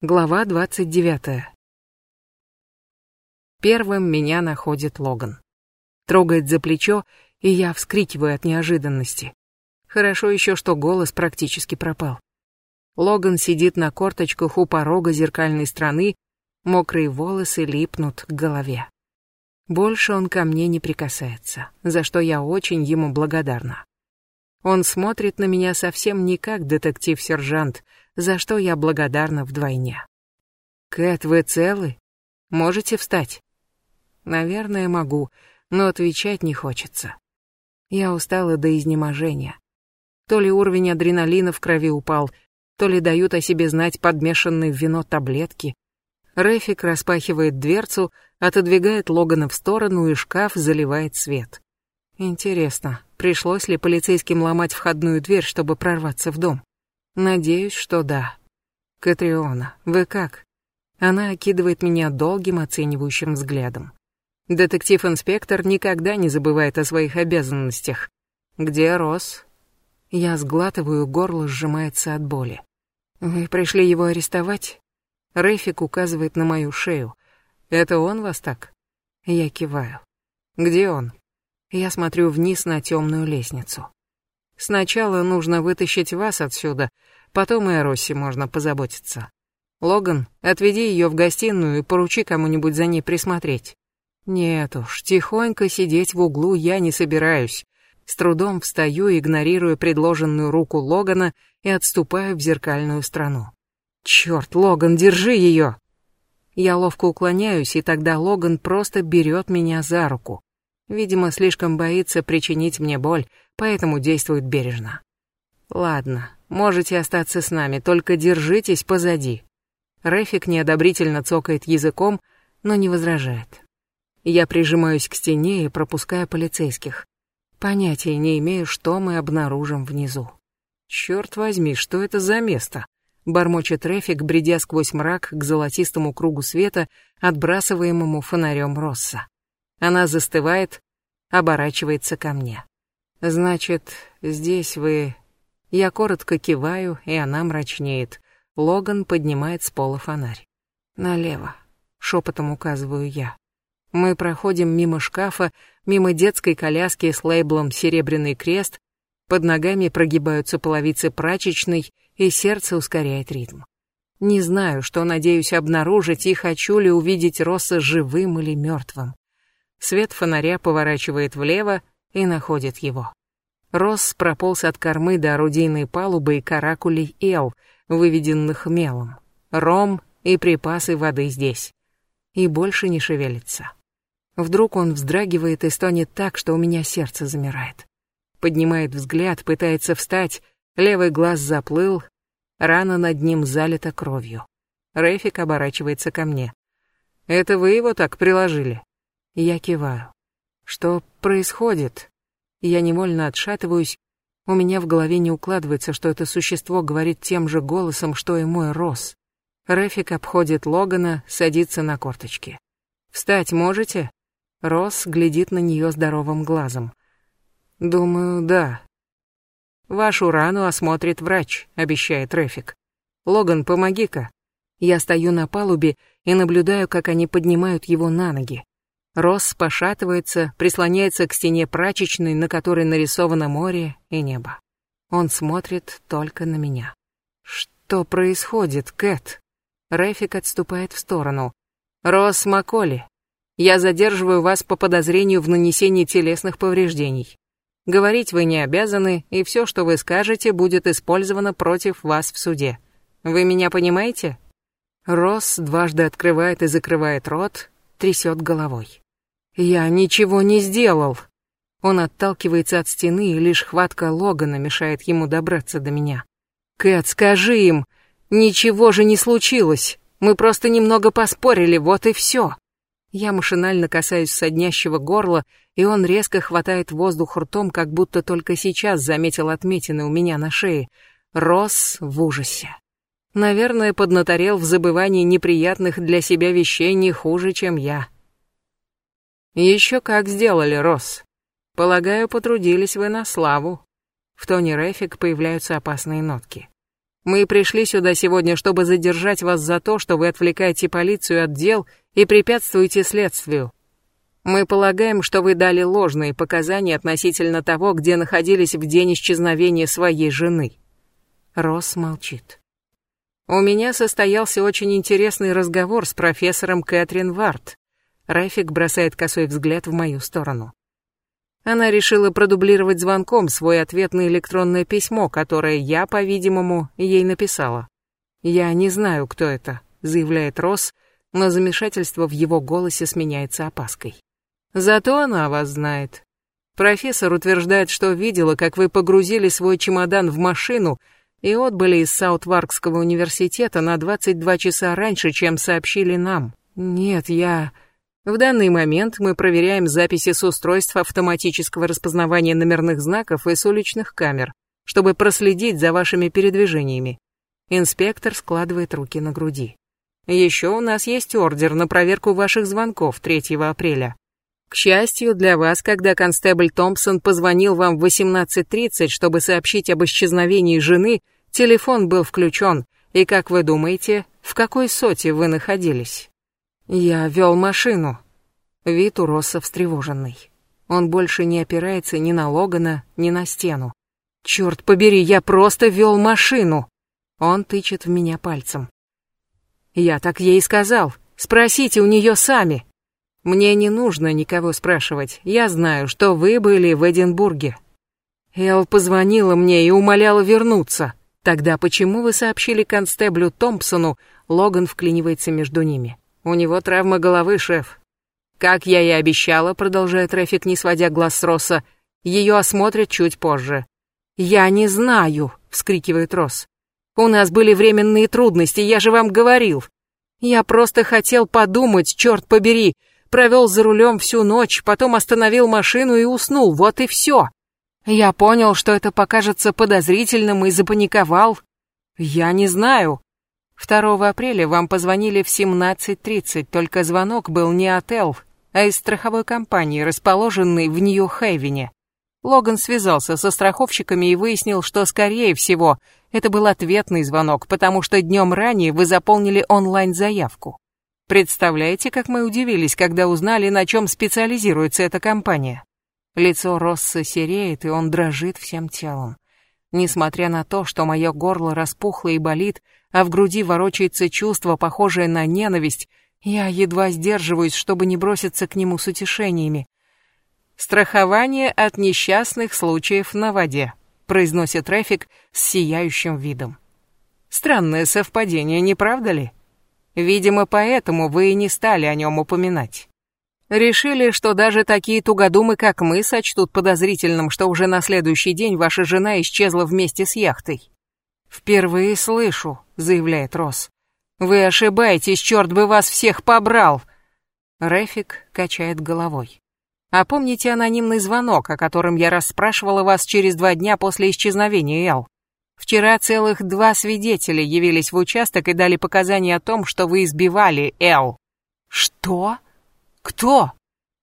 Глава 29. Первым меня находит Логан. Трогает за плечо, и я вскрикиваю от неожиданности. Хорошо еще, что голос практически пропал. Логан сидит на корточках у порога зеркальной страны, мокрые волосы липнут к голове. Больше он ко мне не прикасается, за что я очень ему благодарна. Он смотрит на меня совсем не как детектив-сержант, за что я благодарна вдвойне. «Кэт, вы целы? Можете встать?» «Наверное, могу, но отвечать не хочется. Я устала до изнеможения. То ли уровень адреналина в крови упал, то ли дают о себе знать подмешанные в вино таблетки. Рэфик распахивает дверцу, отодвигает Логана в сторону, и шкаф заливает свет. Интересно, пришлось ли полицейским ломать входную дверь, чтобы прорваться в дом? Надеюсь, что да. Катриона, вы как? Она окидывает меня долгим оценивающим взглядом. Детектив-инспектор никогда не забывает о своих обязанностях. Где Росс? Я сглатываю, горло сжимается от боли. Вы пришли его арестовать? Рэфик указывает на мою шею. Это он вас так? Я киваю. Где он? Я смотрю вниз на темную лестницу. Сначала нужно вытащить вас отсюда, потом и о Росси можно позаботиться. Логан, отведи ее в гостиную и поручи кому-нибудь за ней присмотреть. Нет уж, тихонько сидеть в углу я не собираюсь. С трудом встаю, игнорируя предложенную руку Логана и отступаю в зеркальную страну. Черт, Логан, держи ее! Я ловко уклоняюсь, и тогда Логан просто берет меня за руку. Видимо, слишком боится причинить мне боль, поэтому действует бережно. Ладно, можете остаться с нами, только держитесь позади. Рефик неодобрительно цокает языком, но не возражает. Я прижимаюсь к стене и пропускаю полицейских. Понятия не имею, что мы обнаружим внизу. Черт возьми, что это за место? Бормочет Рефик, бредя сквозь мрак к золотистому кругу света, отбрасываемому фонарем Росса. Она застывает, оборачивается ко мне. «Значит, здесь вы...» Я коротко киваю, и она мрачнеет. Логан поднимает с пола фонарь. «Налево», — шепотом указываю я. Мы проходим мимо шкафа, мимо детской коляски с лейблом «Серебряный крест», под ногами прогибаются половицы прачечной, и сердце ускоряет ритм. Не знаю, что надеюсь обнаружить и хочу ли увидеть Росса живым или мертвым. Свет фонаря поворачивает влево и находит его. Росс прополз от кормы до орудийной палубы и каракулей эл, выведенных мелом. Ром и припасы воды здесь. И больше не шевелится. Вдруг он вздрагивает и стонет так, что у меня сердце замирает. Поднимает взгляд, пытается встать, левый глаз заплыл, рана над ним залита кровью. Рефик оборачивается ко мне. «Это вы его так приложили?» Я киваю. Что происходит? Я невольно отшатываюсь. У меня в голове не укладывается, что это существо говорит тем же голосом, что и мой Рос. Рефик обходит Логана, садится на корточки. «Встать можете?» Рос глядит на нее здоровым глазом. «Думаю, да». «Вашу рану осмотрит врач», — обещает Рефик. «Логан, помоги-ка». Я стою на палубе и наблюдаю, как они поднимают его на ноги. Росс пошатывается, прислоняется к стене прачечной, на которой нарисовано море и небо. Он смотрит только на меня. «Что происходит, Кэт?» Рэфик отступает в сторону. «Росс Макколи, я задерживаю вас по подозрению в нанесении телесных повреждений. Говорить вы не обязаны, и все, что вы скажете, будет использовано против вас в суде. Вы меня понимаете?» Росс дважды открывает и закрывает рот, трясет головой. Я ничего не сделал. Он отталкивается от стены, и лишь хватка Логана мешает ему добраться до меня. Кэт, скажи им, ничего же не случилось. Мы просто немного поспорили, вот и все. Я машинально касаюсь соднящего горла, и он резко хватает воздух ртом, как будто только сейчас заметил отметины у меня на шее. Рос в ужасе. Наверное, поднаторел в забывании неприятных для себя вещей не хуже, чем я. Еще как сделали, Росс. Полагаю, потрудились вы на славу. В тоне Рэфик появляются опасные нотки. Мы пришли сюда сегодня, чтобы задержать вас за то, что вы отвлекаете полицию от дел и препятствуете следствию. Мы полагаем, что вы дали ложные показания относительно того, где находились в день исчезновения своей жены. Росс молчит. У меня состоялся очень интересный разговор с профессором Кэтрин Варт. Рафик бросает косой взгляд в мою сторону. Она решила продублировать звонком свой ответ на электронное письмо, которое я, по-видимому, ей написала. «Я не знаю, кто это», — заявляет Росс, но замешательство в его голосе сменяется опаской. «Зато она вас знает. Профессор утверждает, что видела, как вы погрузили свой чемодан в машину и отбыли из Саутваркского университета на 22 часа раньше, чем сообщили нам. Нет, я... В данный момент мы проверяем записи с устройств автоматического распознавания номерных знаков и с уличных камер, чтобы проследить за вашими передвижениями. Инспектор складывает руки на груди. Еще у нас есть ордер на проверку ваших звонков 3 апреля. К счастью для вас, когда констебль Томпсон позвонил вам в 18.30, чтобы сообщить об исчезновении жены, телефон был включен, и, как вы думаете, в какой соте вы находились? Я вел машину. Вид у Росса встревоженный. Он больше не опирается ни на Логана, ни на стену. Черт побери, я просто вел машину. Он тычет в меня пальцем. Я так ей сказал. Спросите у нее сами. Мне не нужно никого спрашивать. Я знаю, что вы были в Эдинбурге. Эл позвонила мне и умоляла вернуться. Тогда почему вы сообщили констеблю Томпсону? Логан вклинивается между ними. У него травма головы, шеф. Как я и обещала, продолжает Рэфик, не сводя глаз с Росса, ее осмотрят чуть позже. Я не знаю, вскрикивает Росс. У нас были временные трудности, я же вам говорил. Я просто хотел подумать, черт побери. Провел за рулем всю ночь, потом остановил машину и уснул, вот и все. Я понял, что это покажется подозрительным и запаниковал. Я не знаю. 2 апреля вам позвонили в 17.30, только звонок был не от Эл, а из страховой компании, расположенной в Нью-Хейвене. Логан связался со страховщиками и выяснил, что, скорее всего, это был ответный звонок, потому что днем ранее вы заполнили онлайн-заявку. Представляете, как мы удивились, когда узнали, на чем специализируется эта компания? Лицо Росса сереет, и он дрожит всем телом. Несмотря на то, что мое горло распухло и болит, а в груди ворочается чувство, похожее на ненависть, я едва сдерживаюсь, чтобы не броситься к нему с утешениями. «Страхование от несчастных случаев на воде», произносит Трафик с сияющим видом. Странное совпадение, не правда ли? Видимо, поэтому вы и не стали о нем упоминать. Решили, что даже такие тугодумы, как мы, сочтут подозрительным, что уже на следующий день ваша жена исчезла вместе с яхтой. «Впервые слышу», — заявляет Росс. «Вы ошибаетесь, черт бы вас всех побрал!» Рефик качает головой. А помните анонимный звонок, о котором я расспрашивала вас через два дня после исчезновения Эл? Вчера целых два свидетеля явились в участок и дали показания о том, что вы избивали Эл. Что? «Кто?»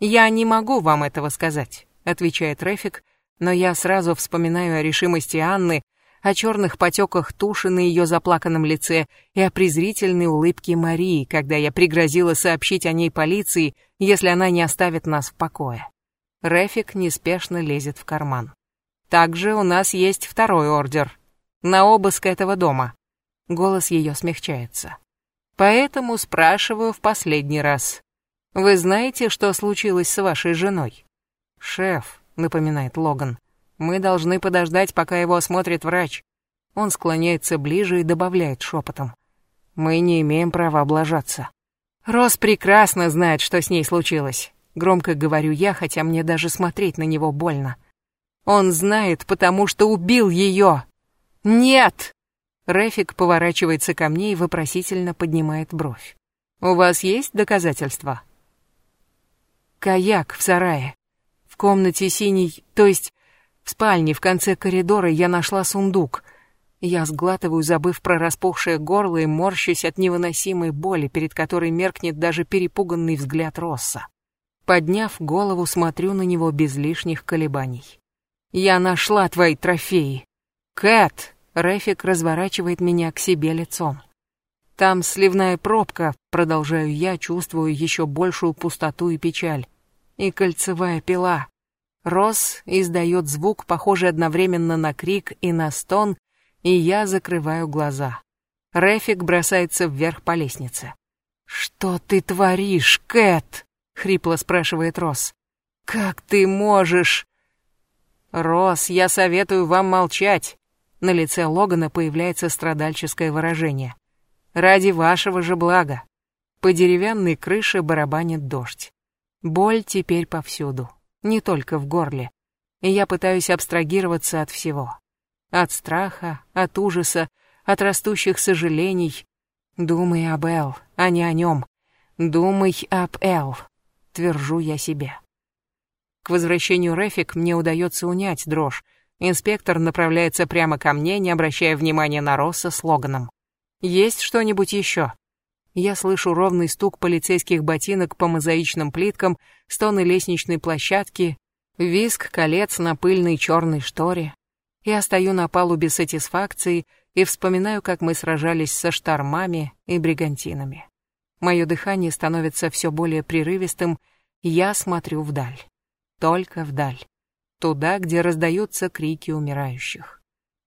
«Я не могу вам этого сказать», — отвечает Рэфик, но я сразу вспоминаю о решимости Анны, о черных потеках туши на ее заплаканном лице и о презрительной улыбке Марии, когда я пригрозила сообщить о ней полиции, если она не оставит нас в покое. Рэфик неспешно лезет в карман. Также у нас есть второй ордер. На обыск этого дома. Голос ее смягчается. Поэтому спрашиваю в последний раз. Вы знаете, что случилось с вашей женой? Шеф, напоминает Логан. Мы должны подождать, пока его осмотрит врач. Он склоняется ближе и добавляет шепотом. Мы не имеем права облажаться. Рос прекрасно знает, что с ней случилось. Громко говорю я, хотя мне даже смотреть на него больно. Он знает, потому что убил ее. Нет! Рефик поворачивается ко мне и вопросительно поднимает бровь. У вас есть доказательства? Каяк в сарае. В комнате синий, то есть в спальне в конце коридора я нашла сундук. Я сглатываю, забыв про распухшее горло и морщусь от невыносимой боли, перед которой меркнет даже перепуганный взгляд Росса. Подняв голову, смотрю на него без лишних колебаний. «Я нашла твои трофеи!» «Кэт!» — Рефик разворачивает меня к себе лицом. Там сливная пробка, продолжаю я, чувствую еще большую пустоту и печаль. И кольцевая пила. Рос издает звук, похожий одновременно на крик и на стон, и я закрываю глаза. Рефик бросается вверх по лестнице. «Что ты творишь, Кэт?» — хрипло спрашивает Рос. «Как ты можешь?» «Рос, я советую вам молчать». На лице Логана появляется страдальческое выражение. Ради вашего же блага. По деревянной крыше барабанит дождь. Боль теперь повсюду, не только в горле. И я пытаюсь абстрагироваться от всего. От страха, от ужаса, от растущих сожалений. Думай об Эл, а не о нем. Думай об Эл, твержу я себе. К возвращению Рефик мне удается унять дрожь. Инспектор направляется прямо ко мне, не обращая внимания на Росса с Логаном. Есть что-нибудь еще? Я слышу ровный стук полицейских ботинок по мозаичным плиткам, стоны лестничной площадки, визг колец на пыльной черной шторе. Я стою на палубе сатисфакции и вспоминаю, как мы сражались со штормами и бригантинами. Мое дыхание становится все более прерывистым, я смотрю вдаль. Только вдаль. Туда, где раздаются крики умирающих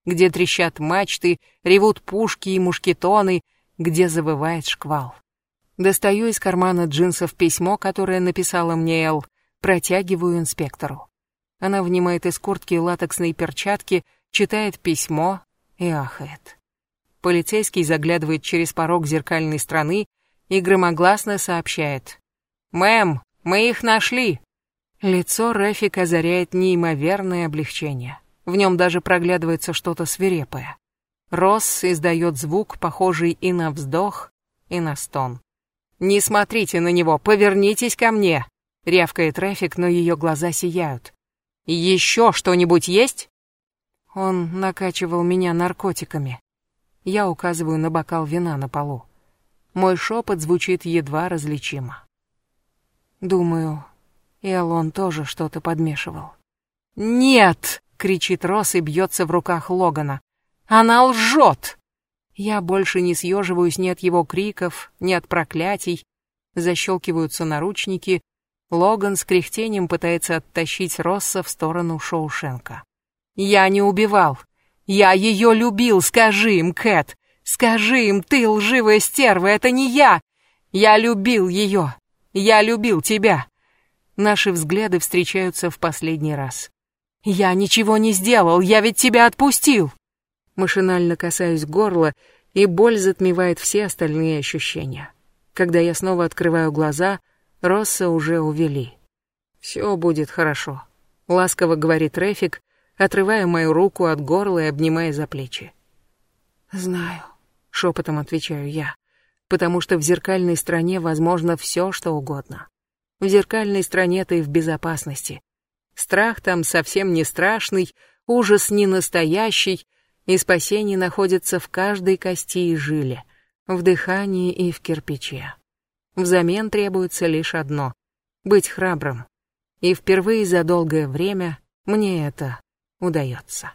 где трещат мачты, ревут пушки и мушкетоны, где завывает шквал. Достаю из кармана джинсов письмо, которое написала мне Эл, протягиваю инспектору. Она внимает из куртки латексные перчатки, читает письмо и ахает. Полицейский заглядывает через порог зеркальной страны и громогласно сообщает. «Мэм, мы их нашли!» Лицо Рэфик озаряет неимоверное облегчение. В нем даже проглядывается что-то свирепое. Росс издает звук, похожий и на вздох, и на стон. «Не смотрите на него, повернитесь ко мне!» — рявкает Рафик, но ее глаза сияют. «Еще что-нибудь есть?» Он накачивал меня наркотиками. Я указываю на бокал вина на полу. Мой шепот звучит едва различимо. Думаю, Элон тоже что-то подмешивал. «Нет!» Кричит Росс и бьется в руках Логана. «Она лжет!» Я больше не съеживаюсь ни от его криков, ни от проклятий. Защелкиваются наручники. Логан с кряхтением пытается оттащить Росса в сторону Шоушенка. «Я не убивал. Я ее любил, скажи им, Кэт. Скажи им, ты лживая стерва, это не я. Я любил ее. Я любил тебя». Наши взгляды встречаются в последний раз. «Я ничего не сделал, я ведь тебя отпустил!» Машинально касаюсь горла, и боль затмевает все остальные ощущения. Когда я снова открываю глаза, Росса уже увели. «Все будет хорошо», — ласково говорит Рефик, отрывая мою руку от горла и обнимая за плечи. «Знаю», — шепотом отвечаю я, «потому что в зеркальной стране возможно все, что угодно. В зеркальной стране ты в безопасности, Страх там совсем не страшный, ужас не настоящий, и спасение находится в каждой кости и жиле, в дыхании и в кирпиче. Взамен требуется лишь одно — быть храбрым. И впервые за долгое время мне это удается.